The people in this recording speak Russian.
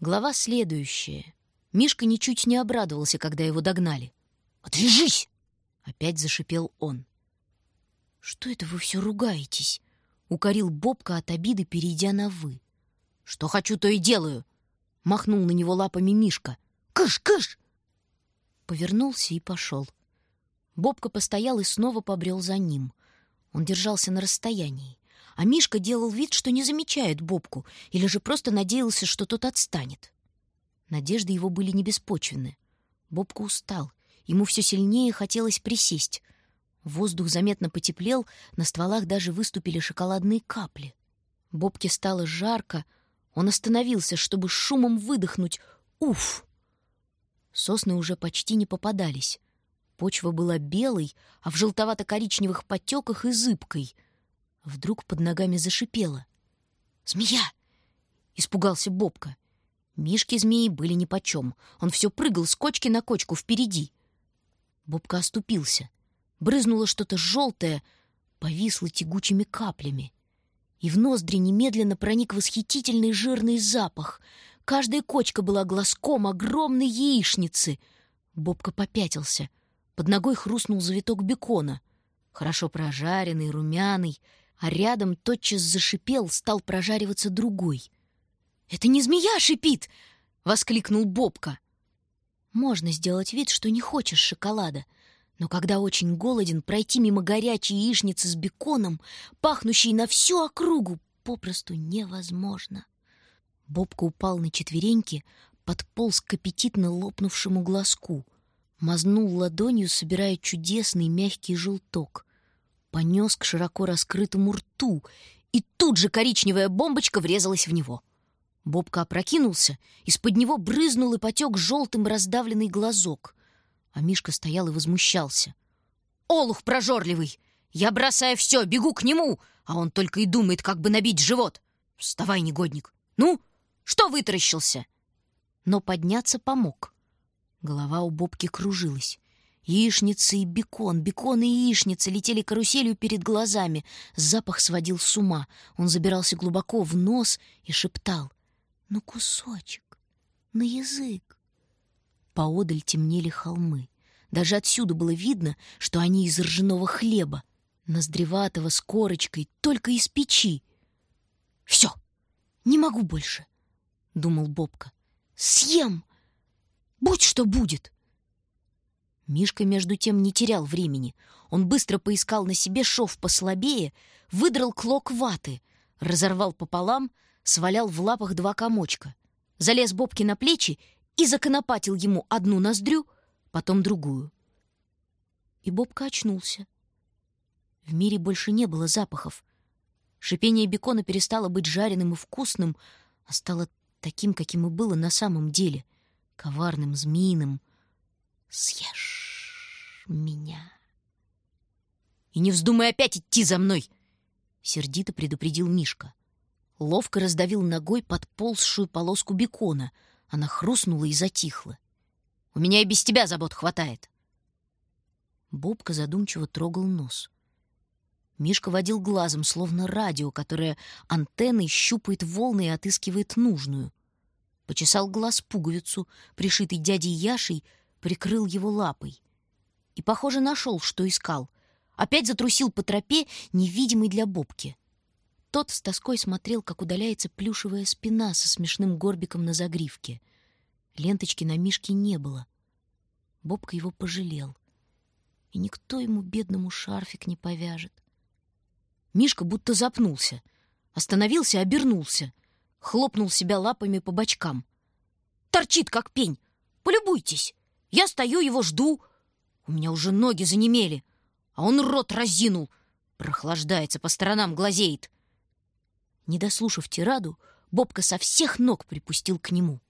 Глава следующая. Мишка ничуть не обрадовался, когда его догнали. «Отвяжись!» — опять зашипел он. «Что это вы все ругаетесь?» — укорил Бобка от обиды, перейдя на «вы». «Что хочу, то и делаю!» — махнул на него лапами Мишка. «Кыш, кыш!» Повернулся и пошел. Бобка постоял и снова побрел за ним. Он держался на расстоянии. А Мишка делал вид, что не замечает Бобку, или же просто надеялся, что тот отстанет. Надежды его были не беспочвенны. Бобка устал. Ему все сильнее хотелось присесть. Воздух заметно потеплел, на стволах даже выступили шоколадные капли. Бобке стало жарко. Он остановился, чтобы шумом выдохнуть. Уф! Сосны уже почти не попадались. Почва была белой, а в желтовато-коричневых потеках и зыбкой. Вдруг под ногами зашипело. «Змея!» — испугался Бобка. Мишки змеи были нипочем. Он все прыгал с кочки на кочку впереди. Бобка оступился. Брызнуло что-то желтое, повисло тягучими каплями. И в ноздри немедленно проник восхитительный жирный запах. Каждая кочка была глазком огромной яичницы. Бобка попятился. Под ногой хрустнул завиток бекона. Хорошо прожаренный, румяный, а рядом тотчас зашипел, стал прожариваться другой — «Это не змея шипит!» — воскликнул Бобка. Можно сделать вид, что не хочешь шоколада, но когда очень голоден, пройти мимо горячей яичницы с беконом, пахнущей на всю округу, попросту невозможно. Бобка упал на четвереньки, подполз к аппетитно лопнувшему глазку, мазнул ладонью, собирая чудесный мягкий желток, понес к широко раскрытому рту, и тут же коричневая бомбочка врезалась в него — Бобка опрокинулся, из-под него брызнул и потек желтым раздавленный глазок. А Мишка стоял и возмущался. «Олух прожорливый! Я бросаю все, бегу к нему, а он только и думает, как бы набить живот. Вставай, негодник! Ну, что вытаращился?» Но подняться помог. Голова у Бобки кружилась. Яичница и бекон, бекон и яичница летели каруселью перед глазами. Запах сводил с ума. Он забирался глубоко в нос и шептал на кусочек, на язык. Поодаль темнели холмы. Даже отсюда было видно, что они из ржаного хлеба, ноздреватого с корочкой, только из печи. «Все, не могу больше», — думал Бобка. «Съем! Будь что будет!» Мишка, между тем, не терял времени. Он быстро поискал на себе шов послабее, выдрал клок ваты, разорвал пополам — свалял в лапах два комочка, залез Бобке на плечи и законопатил ему одну ноздрю, потом другую. И Бобка очнулся. В мире больше не было запахов. Шипение бекона перестало быть жареным и вкусным, а стало таким, каким и было на самом деле — коварным, змеиным. «Съешь меня!» «И не вздумай опять идти за мной!» — сердито предупредил Мишка ловко раздавил ногой подползшую полоску бекона. Она хрустнула и затихла. «У меня и без тебя забот хватает!» Бобка задумчиво трогал нос. Мишка водил глазом, словно радио, которое антенной щупает волны и отыскивает нужную. Почесал глаз пуговицу, пришитый дядей Яшей, прикрыл его лапой. И, похоже, нашел, что искал. Опять затрусил по тропе, невидимый для Бобки. Тот с тоской смотрел, как удаляется плюшевая спина со смешным горбиком на загривке. Ленточки на Мишке не было. Бобка его пожалел. И никто ему, бедному, шарфик не повяжет. Мишка будто запнулся. Остановился, обернулся. Хлопнул себя лапами по бочкам. Торчит, как пень. Полюбуйтесь. Я стою, его жду. У меня уже ноги занемели. А он рот разинул. Прохлаждается, по сторонам глазеет. Не дослушав тираду, Бобка со всех ног припустил к нему.